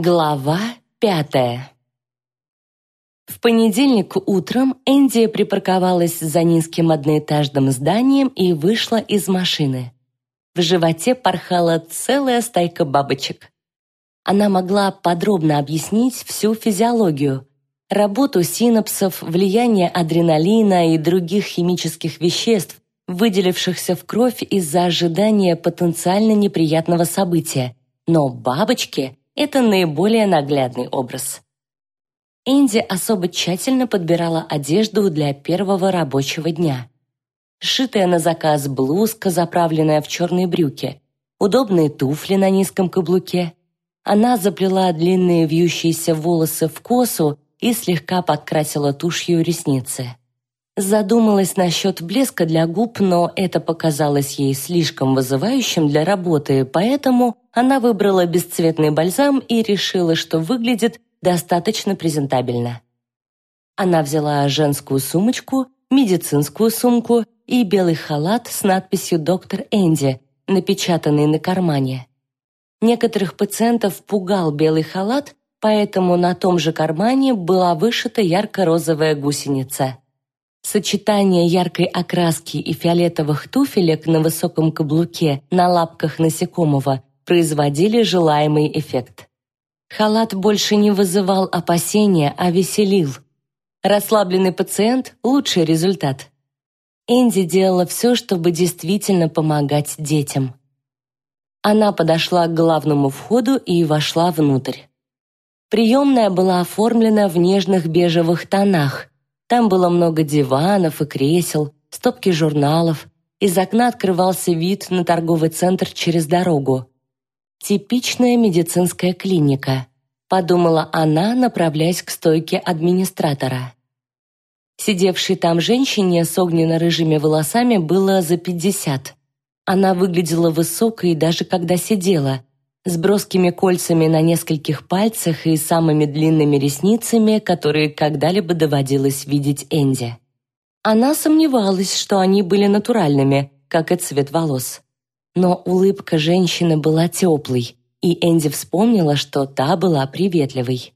Глава пятая В понедельник утром Энди припарковалась за низким одноэтажным зданием и вышла из машины. В животе порхала целая стайка бабочек. Она могла подробно объяснить всю физиологию, работу синапсов, влияние адреналина и других химических веществ, выделившихся в кровь из-за ожидания потенциально неприятного события. Но бабочки это наиболее наглядный образ. Энди особо тщательно подбирала одежду для первого рабочего дня. Сшитая на заказ блузка, заправленная в черные брюки, удобные туфли на низком каблуке. Она заплела длинные вьющиеся волосы в косу и слегка подкрасила тушью ресницы. Задумалась насчет блеска для губ, но это показалось ей слишком вызывающим для работы, поэтому она выбрала бесцветный бальзам и решила, что выглядит достаточно презентабельно. Она взяла женскую сумочку, медицинскую сумку и белый халат с надписью «Доктор Энди», напечатанный на кармане. Некоторых пациентов пугал белый халат, поэтому на том же кармане была вышита ярко-розовая гусеница. Сочетание яркой окраски и фиолетовых туфелек на высоком каблуке на лапках насекомого производили желаемый эффект. Халат больше не вызывал опасения, а веселил. Расслабленный пациент – лучший результат. Энди делала все, чтобы действительно помогать детям. Она подошла к главному входу и вошла внутрь. Приемная была оформлена в нежных бежевых тонах. Там было много диванов и кресел, стопки журналов. Из окна открывался вид на торговый центр через дорогу. Типичная медицинская клиника, подумала она, направляясь к стойке администратора. Сидевшей там женщине с огненно-рыжими волосами было за пятьдесят. Она выглядела высокой даже когда сидела, с броскими кольцами на нескольких пальцах и самыми длинными ресницами, которые когда-либо доводилось видеть Энди. Она сомневалась, что они были натуральными, как и цвет волос. Но улыбка женщины была теплой, и Энди вспомнила, что та была приветливой.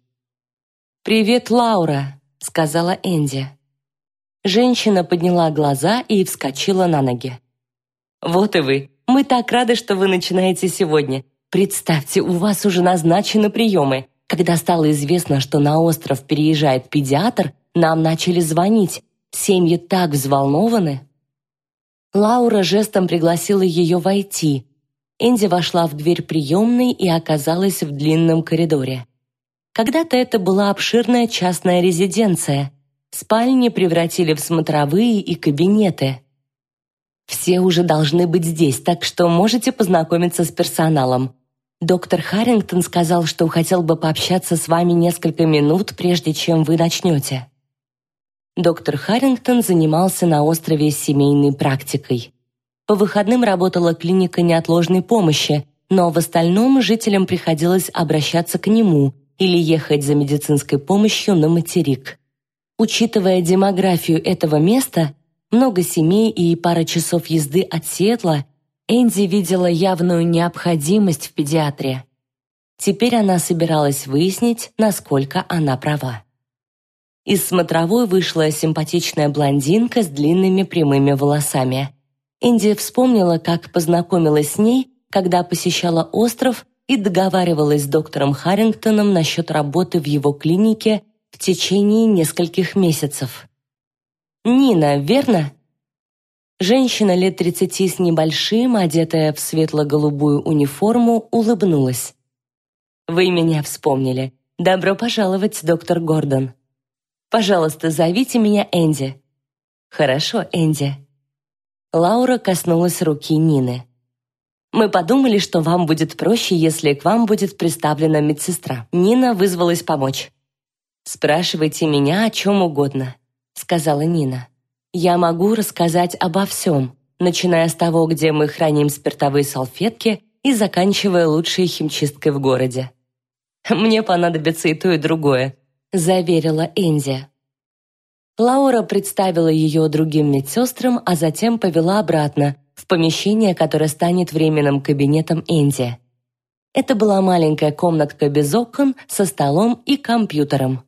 «Привет, Лаура», — сказала Энди. Женщина подняла глаза и вскочила на ноги. «Вот и вы. Мы так рады, что вы начинаете сегодня. Представьте, у вас уже назначены приемы. Когда стало известно, что на остров переезжает педиатр, нам начали звонить. Семьи так взволнованы». Лаура жестом пригласила ее войти. Энди вошла в дверь приемной и оказалась в длинном коридоре. Когда-то это была обширная частная резиденция. Спальни превратили в смотровые и кабинеты. Все уже должны быть здесь, так что можете познакомиться с персоналом. Доктор Харрингтон сказал, что хотел бы пообщаться с вами несколько минут, прежде чем вы начнете. Доктор Харрингтон занимался на острове семейной практикой. По выходным работала клиника неотложной помощи, но в остальном жителям приходилось обращаться к нему или ехать за медицинской помощью на материк. Учитывая демографию этого места, много семей и пара часов езды от Сиэтла, Энди видела явную необходимость в педиатре. Теперь она собиралась выяснить, насколько она права. Из смотровой вышла симпатичная блондинка с длинными прямыми волосами. Инди вспомнила, как познакомилась с ней, когда посещала остров и договаривалась с доктором Харрингтоном насчет работы в его клинике в течение нескольких месяцев. «Нина, верно?» Женщина лет тридцати с небольшим, одетая в светло-голубую униформу, улыбнулась. «Вы меня вспомнили. Добро пожаловать, доктор Гордон». Пожалуйста, зовите меня Энди». «Хорошо, Энди». Лаура коснулась руки Нины. «Мы подумали, что вам будет проще, если к вам будет представлена медсестра. Нина вызвалась помочь». «Спрашивайте меня о чем угодно», — сказала Нина. «Я могу рассказать обо всем, начиная с того, где мы храним спиртовые салфетки и заканчивая лучшей химчисткой в городе». «Мне понадобится и то, и другое», заверила Энди. Лаура представила ее другим медсестрам, а затем повела обратно, в помещение, которое станет временным кабинетом Энди. Это была маленькая комнатка без окон со столом и компьютером.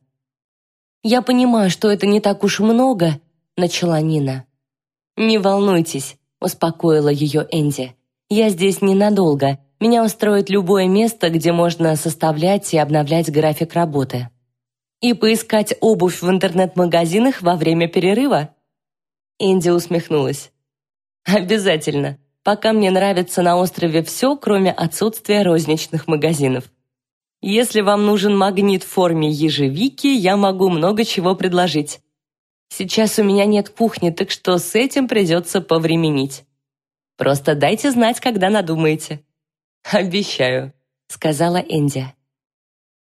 «Я понимаю, что это не так уж много», — начала Нина. «Не волнуйтесь», — успокоила ее Энди. «Я здесь ненадолго. Меня устроит любое место, где можно составлять и обновлять график работы». «И поискать обувь в интернет-магазинах во время перерыва?» Энди усмехнулась. «Обязательно пока мне нравится на острове все, кроме отсутствия розничных магазинов. Если вам нужен магнит в форме ежевики, я могу много чего предложить. Сейчас у меня нет кухни, так что с этим придется повременить. Просто дайте знать, когда надумаете. Обещаю, сказала Энди.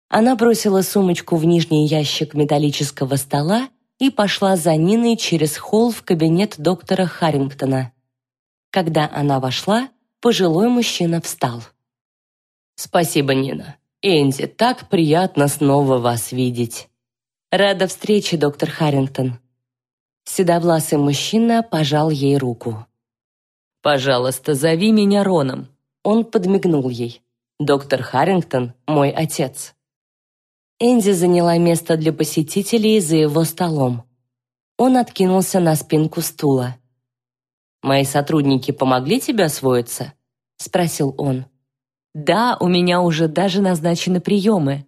Она бросила сумочку в нижний ящик металлического стола и пошла за Ниной через холл в кабинет доктора Харрингтона. Когда она вошла, пожилой мужчина встал. «Спасибо, Нина. Энди, так приятно снова вас видеть». «Рада встрече, доктор Харрингтон». Седовласый мужчина пожал ей руку. «Пожалуйста, зови меня Роном». Он подмигнул ей. «Доктор Харрингтон – мой отец». Энди заняла место для посетителей за его столом. Он откинулся на спинку стула. «Мои сотрудники помогли тебе освоиться?» — спросил он. «Да, у меня уже даже назначены приемы».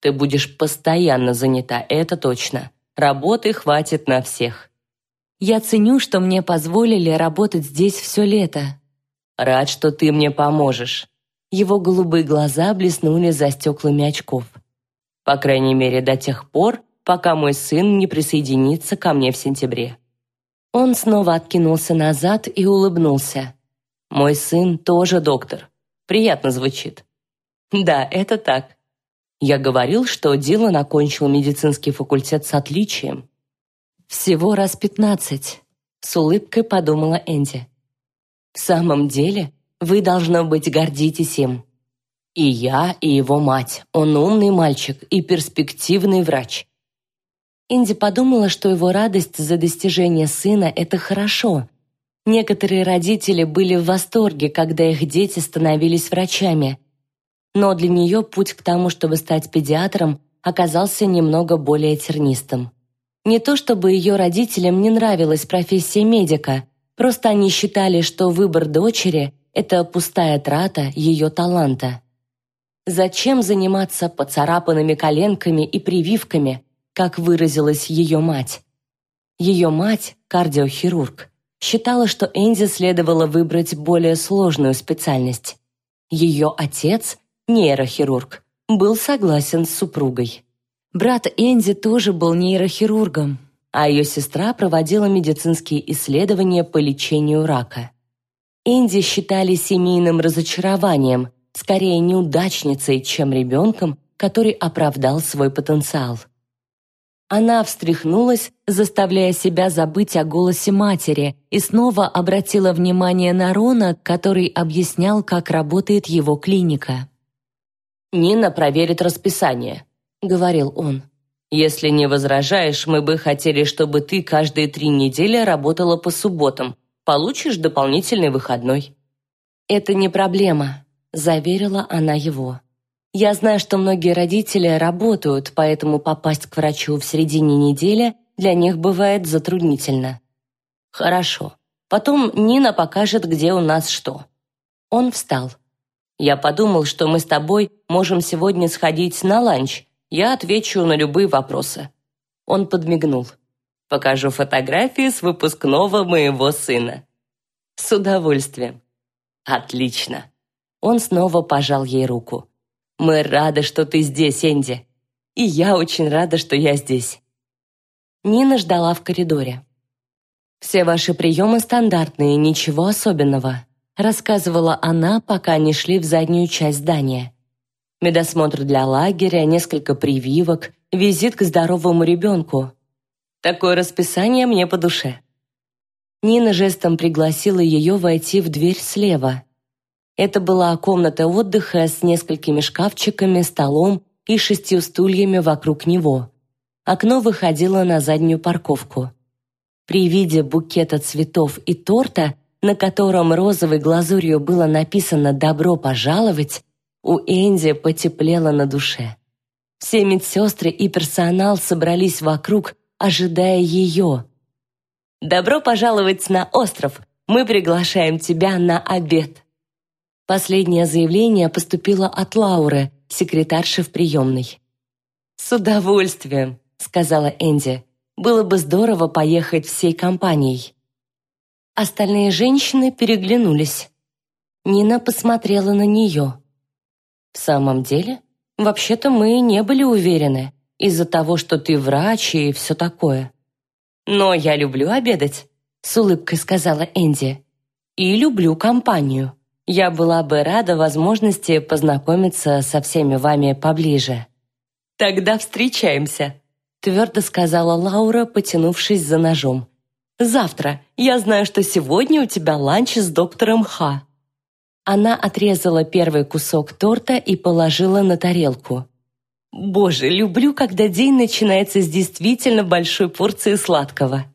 «Ты будешь постоянно занята, это точно. Работы хватит на всех». «Я ценю, что мне позволили работать здесь все лето». «Рад, что ты мне поможешь». Его голубые глаза блеснули за стеклами очков. «По крайней мере, до тех пор, пока мой сын не присоединится ко мне в сентябре». Он снова откинулся назад и улыбнулся. «Мой сын тоже доктор. Приятно звучит». «Да, это так. Я говорил, что Дилан окончил медицинский факультет с отличием». «Всего раз пятнадцать», — с улыбкой подумала Энди. «В самом деле, вы, должно быть, гордитесь им. И я, и его мать. Он умный мальчик и перспективный врач. Инди подумала, что его радость за достижение сына – это хорошо. Некоторые родители были в восторге, когда их дети становились врачами. Но для нее путь к тому, чтобы стать педиатром, оказался немного более тернистым. Не то чтобы ее родителям не нравилась профессия медика, просто они считали, что выбор дочери – это пустая трата ее таланта. Зачем заниматься поцарапанными коленками и прививками, как выразилась ее мать. Ее мать, кардиохирург, считала, что Энди следовало выбрать более сложную специальность. Ее отец, нейрохирург, был согласен с супругой. Брат Энди тоже был нейрохирургом, а ее сестра проводила медицинские исследования по лечению рака. Энди считали семейным разочарованием, скорее неудачницей, чем ребенком, который оправдал свой потенциал. Она встряхнулась, заставляя себя забыть о голосе матери, и снова обратила внимание на Рона, который объяснял, как работает его клиника. «Нина проверит расписание», — говорил он. «Если не возражаешь, мы бы хотели, чтобы ты каждые три недели работала по субботам. Получишь дополнительный выходной». «Это не проблема», — заверила она его. Я знаю, что многие родители работают, поэтому попасть к врачу в середине недели для них бывает затруднительно. Хорошо. Потом Нина покажет, где у нас что. Он встал. Я подумал, что мы с тобой можем сегодня сходить на ланч. Я отвечу на любые вопросы. Он подмигнул. Покажу фотографии с выпускного моего сына. С удовольствием. Отлично. Он снова пожал ей руку. Мы рады, что ты здесь, Энди. И я очень рада, что я здесь. Нина ждала в коридоре. «Все ваши приемы стандартные, ничего особенного», рассказывала она, пока они шли в заднюю часть здания. Медосмотр для лагеря, несколько прививок, визит к здоровому ребенку. Такое расписание мне по душе. Нина жестом пригласила ее войти в дверь слева. Это была комната отдыха с несколькими шкафчиками, столом и шестью стульями вокруг него. Окно выходило на заднюю парковку. При виде букета цветов и торта, на котором розовой глазурью было написано «Добро пожаловать», У Энди потеплело на душе. Все медсестры и персонал собрались вокруг, ожидая ее. «Добро пожаловать на остров! Мы приглашаем тебя на обед!» Последнее заявление поступило от Лауры, секретарши в приемной. «С удовольствием», — сказала Энди. «Было бы здорово поехать всей компанией». Остальные женщины переглянулись. Нина посмотрела на нее. «В самом деле, вообще-то мы не были уверены, из-за того, что ты врач и все такое». «Но я люблю обедать», — с улыбкой сказала Энди. «И люблю компанию. Я была бы рада возможности познакомиться со всеми вами поближе». «Тогда встречаемся», — твердо сказала Лаура, потянувшись за ножом. «Завтра. Я знаю, что сегодня у тебя ланч с доктором Ха». Она отрезала первый кусок торта и положила на тарелку. «Боже, люблю, когда день начинается с действительно большой порции сладкого».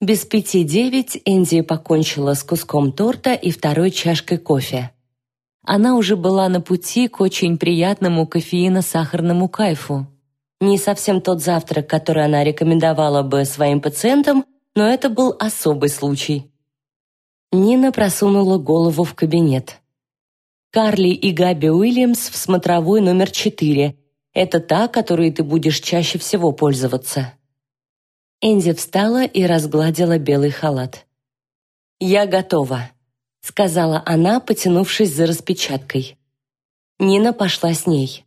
Без пяти девять Энди покончила с куском торта и второй чашкой кофе. Она уже была на пути к очень приятному кофеино-сахарному кайфу. Не совсем тот завтрак, который она рекомендовала бы своим пациентам, но это был особый случай. Нина просунула голову в кабинет. Карли и Габи Уильямс в смотровой номер четыре. Это та, которой ты будешь чаще всего пользоваться. Энди встала и разгладила белый халат. «Я готова», — сказала она, потянувшись за распечаткой. Нина пошла с ней.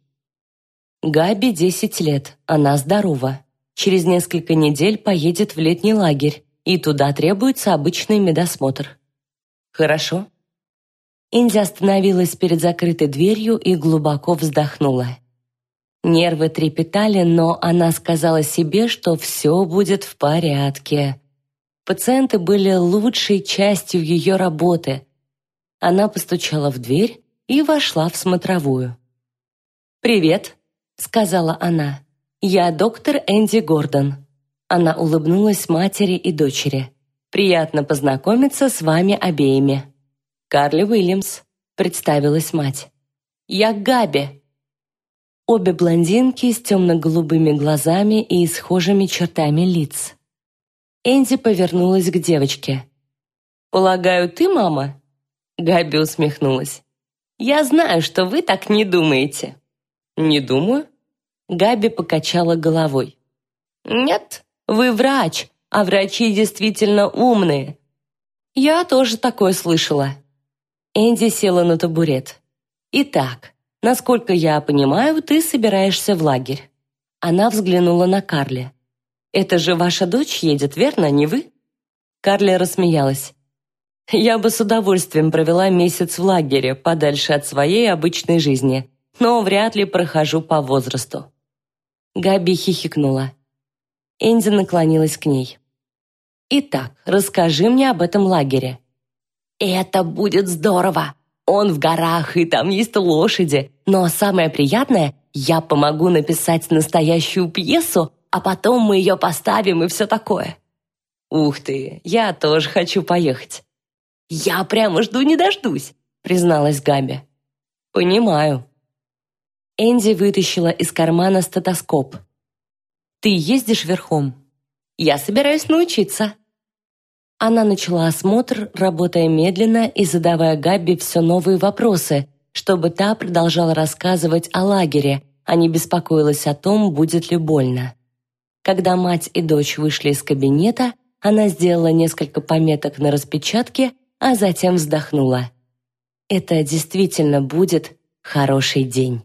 Габи десять лет, она здорова. Через несколько недель поедет в летний лагерь, и туда требуется обычный медосмотр. Хорошо. Инди остановилась перед закрытой дверью и глубоко вздохнула. Нервы трепетали, но она сказала себе, что все будет в порядке. Пациенты были лучшей частью ее работы. Она постучала в дверь и вошла в смотровую. «Привет», — сказала она. «Я доктор Энди Гордон». Она улыбнулась матери и дочери. «Приятно познакомиться с вами обеими». «Карли Уильямс», — представилась мать. «Я Габи». Обе блондинки с темно-голубыми глазами и схожими чертами лиц. Энди повернулась к девочке. «Полагаю, ты мама?» Габи усмехнулась. «Я знаю, что вы так не думаете». «Не думаю?» Габи покачала головой. «Нет, вы врач, а врачи действительно умные». «Я тоже такое слышала». Энди села на табурет. «Итак, насколько я понимаю, ты собираешься в лагерь». Она взглянула на Карли. «Это же ваша дочь едет, верно, не вы?» Карли рассмеялась. «Я бы с удовольствием провела месяц в лагере, подальше от своей обычной жизни, но вряд ли прохожу по возрасту. Габи хихикнула. Энди наклонилась к ней. «Итак, расскажи мне об этом лагере». «Это будет здорово! Он в горах, и там есть лошади. Но самое приятное, я помогу написать настоящую пьесу, а потом мы ее поставим и все такое». «Ух ты, я тоже хочу поехать». «Я прямо жду не дождусь», призналась Габи. «Понимаю», Энди вытащила из кармана стетоскоп. «Ты ездишь верхом?» «Я собираюсь научиться». Она начала осмотр, работая медленно и задавая Габи все новые вопросы, чтобы та продолжала рассказывать о лагере, а не беспокоилась о том, будет ли больно. Когда мать и дочь вышли из кабинета, она сделала несколько пометок на распечатке, а затем вздохнула. «Это действительно будет хороший день».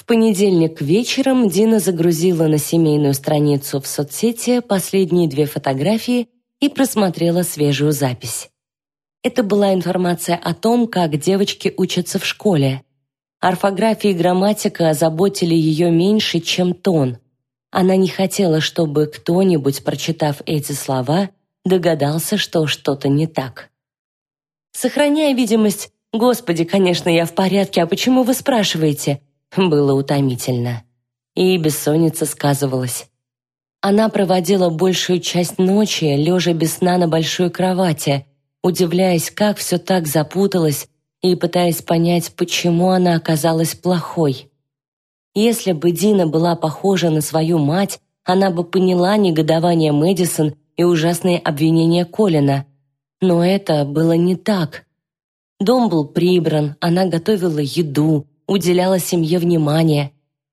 В понедельник вечером Дина загрузила на семейную страницу в соцсети последние две фотографии и просмотрела свежую запись. Это была информация о том, как девочки учатся в школе. Орфография и грамматика озаботили ее меньше, чем тон. Она не хотела, чтобы кто-нибудь, прочитав эти слова, догадался, что что-то не так. Сохраняя видимость «Господи, конечно, я в порядке, а почему вы спрашиваете?» Было утомительно. И бессонница сказывалась. Она проводила большую часть ночи, лежа без сна на большой кровати, удивляясь, как все так запуталось, и пытаясь понять, почему она оказалась плохой. Если бы Дина была похожа на свою мать, она бы поняла негодование Мэдисон и ужасные обвинения Колина. Но это было не так. Дом был прибран, она готовила еду, уделяла семье внимание.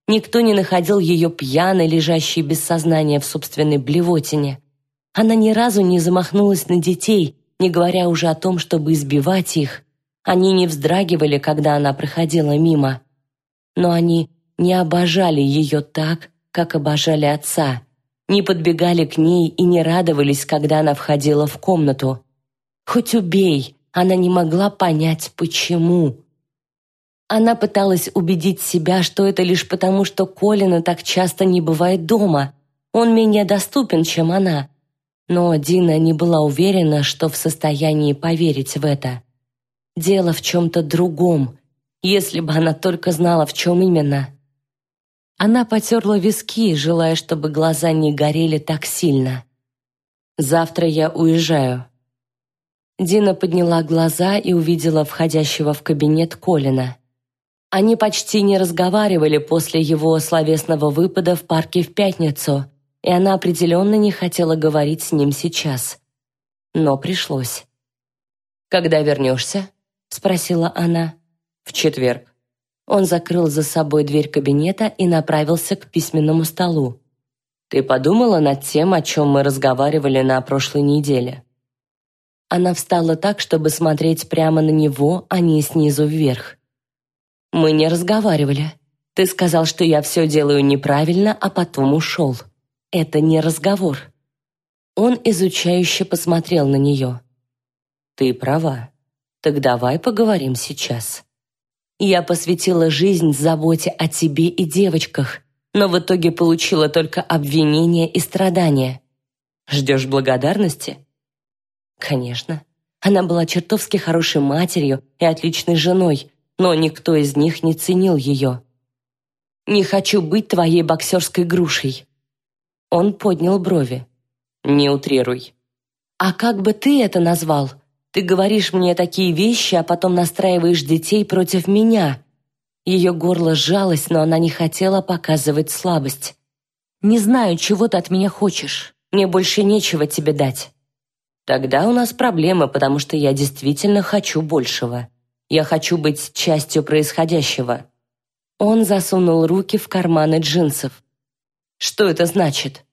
Никто не находил ее пьяной, лежащей без сознания в собственной блевотине. Она ни разу не замахнулась на детей, не говоря уже о том, чтобы избивать их. Они не вздрагивали, когда она проходила мимо. Но они не обожали ее так, как обожали отца, не подбегали к ней и не радовались, когда она входила в комнату. Хоть убей, она не могла понять, почему. Она пыталась убедить себя, что это лишь потому, что Колина так часто не бывает дома. Он менее доступен, чем она. Но Дина не была уверена, что в состоянии поверить в это. Дело в чем-то другом, если бы она только знала, в чем именно. Она потерла виски, желая, чтобы глаза не горели так сильно. «Завтра я уезжаю». Дина подняла глаза и увидела входящего в кабинет Колина. Они почти не разговаривали после его словесного выпада в парке в пятницу, и она определенно не хотела говорить с ним сейчас. Но пришлось. «Когда вернешься?» — спросила она. «В четверг». Он закрыл за собой дверь кабинета и направился к письменному столу. «Ты подумала над тем, о чем мы разговаривали на прошлой неделе?» Она встала так, чтобы смотреть прямо на него, а не снизу вверх. «Мы не разговаривали. Ты сказал, что я все делаю неправильно, а потом ушел. Это не разговор». Он изучающе посмотрел на нее. «Ты права. Так давай поговорим сейчас». Я посвятила жизнь заботе о тебе и девочках, но в итоге получила только обвинения и страдания. Ждешь благодарности? Конечно. Она была чертовски хорошей матерью и отличной женой, но никто из них не ценил ее. «Не хочу быть твоей боксерской грушей». Он поднял брови. «Не утрируй». «А как бы ты это назвал?» Ты говоришь мне такие вещи, а потом настраиваешь детей против меня». Ее горло сжалось, но она не хотела показывать слабость. «Не знаю, чего ты от меня хочешь. Мне больше нечего тебе дать». «Тогда у нас проблемы, потому что я действительно хочу большего. Я хочу быть частью происходящего». Он засунул руки в карманы джинсов. «Что это значит?»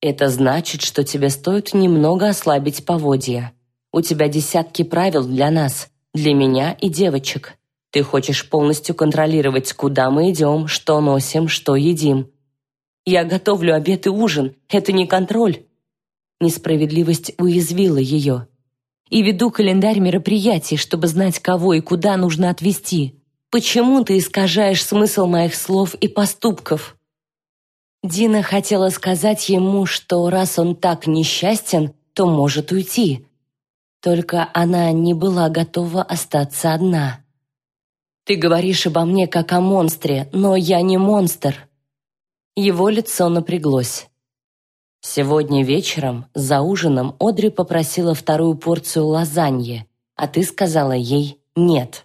«Это значит, что тебе стоит немного ослабить поводья. У тебя десятки правил для нас, для меня и девочек. Ты хочешь полностью контролировать, куда мы идем, что носим, что едим. Я готовлю обед и ужин. Это не контроль. Несправедливость уязвила ее. И веду календарь мероприятий, чтобы знать, кого и куда нужно отвезти. Почему ты искажаешь смысл моих слов и поступков? Дина хотела сказать ему, что раз он так несчастен, то может уйти. Только она не была готова остаться одна. «Ты говоришь обо мне как о монстре, но я не монстр». Его лицо напряглось. «Сегодня вечером за ужином Одри попросила вторую порцию лазаньи, а ты сказала ей «нет».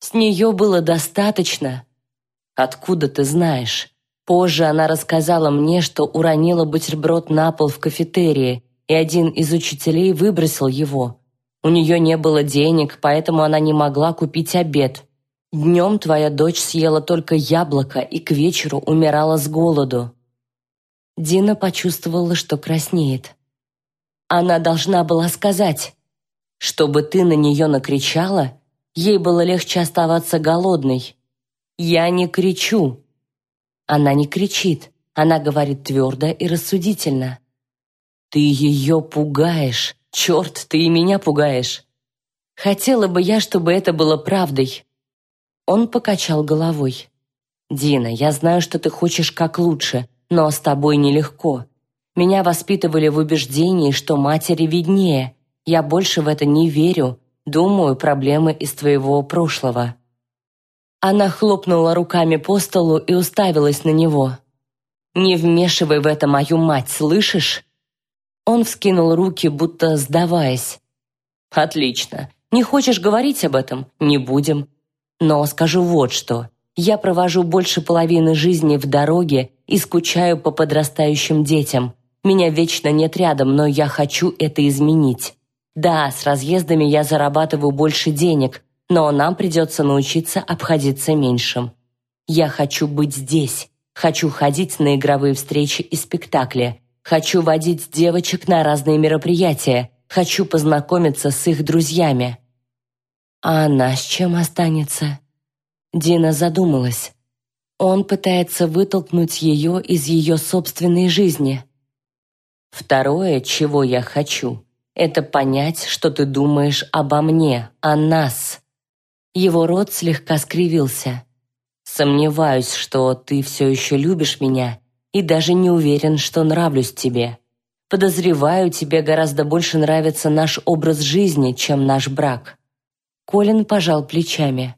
С нее было достаточно. Откуда ты знаешь? Позже она рассказала мне, что уронила бутерброд на пол в кафетерии, и один из учителей выбросил его. У нее не было денег, поэтому она не могла купить обед. Днем твоя дочь съела только яблоко и к вечеру умирала с голоду. Дина почувствовала, что краснеет. Она должна была сказать, чтобы ты на нее накричала, ей было легче оставаться голодной. Я не кричу. Она не кричит, она говорит твердо и рассудительно. Ты ее пугаешь, черт, ты и меня пугаешь. Хотела бы я, чтобы это было правдой. Он покачал головой. Дина, я знаю, что ты хочешь как лучше, но с тобой нелегко. Меня воспитывали в убеждении, что матери виднее. Я больше в это не верю. Думаю, проблемы из твоего прошлого. Она хлопнула руками по столу и уставилась на него. «Не вмешивай в это мою мать, слышишь? Он вскинул руки, будто сдаваясь. «Отлично. Не хочешь говорить об этом? Не будем. Но скажу вот что. Я провожу больше половины жизни в дороге и скучаю по подрастающим детям. Меня вечно нет рядом, но я хочу это изменить. Да, с разъездами я зарабатываю больше денег, но нам придется научиться обходиться меньшим. Я хочу быть здесь, хочу ходить на игровые встречи и спектакли, хочу водить девочек на разные мероприятия, хочу познакомиться с их друзьями. А она с чем останется? Дина задумалась. Он пытается вытолкнуть ее из ее собственной жизни. Второе, чего я хочу, это понять, что ты думаешь обо мне, о нас. Его рот слегка скривился. Сомневаюсь, что ты все еще любишь меня и даже не уверен, что нравлюсь тебе. Подозреваю, тебе гораздо больше нравится наш образ жизни, чем наш брак. Колин пожал плечами.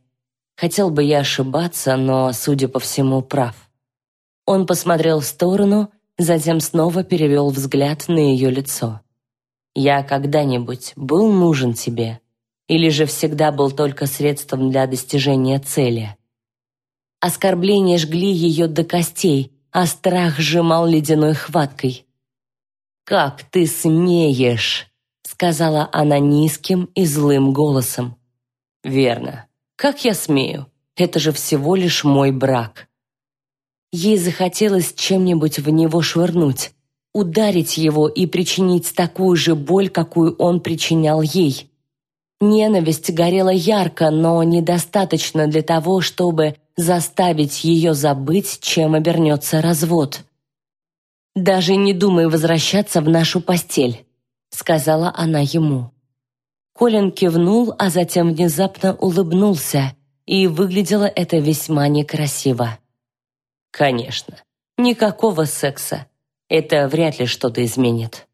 Хотел бы я ошибаться, но, судя по всему, прав. Он посмотрел в сторону, затем снова перевел взгляд на ее лицо. «Я когда-нибудь был нужен тебе? Или же всегда был только средством для достижения цели?» Оскорбления жгли ее до костей, а страх сжимал ледяной хваткой. «Как ты смеешь!» — сказала она низким и злым голосом. «Верно. Как я смею? Это же всего лишь мой брак. Ей захотелось чем-нибудь в него швырнуть, ударить его и причинить такую же боль, какую он причинял ей. Ненависть горела ярко, но недостаточно для того, чтобы заставить ее забыть, чем обернется развод. «Даже не думай возвращаться в нашу постель», — сказала она ему. Колин кивнул, а затем внезапно улыбнулся, и выглядело это весьма некрасиво. «Конечно, никакого секса. Это вряд ли что-то изменит».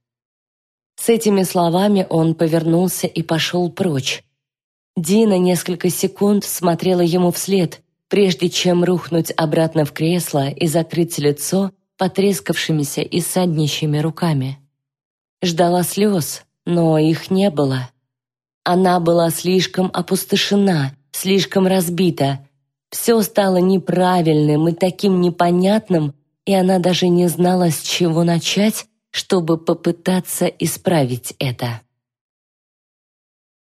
С этими словами он повернулся и пошел прочь. Дина несколько секунд смотрела ему вслед, прежде чем рухнуть обратно в кресло и закрыть лицо потрескавшимися и саднищими руками. Ждала слез, но их не было. Она была слишком опустошена, слишком разбита. Все стало неправильным и таким непонятным, и она даже не знала, с чего начать, чтобы попытаться исправить это.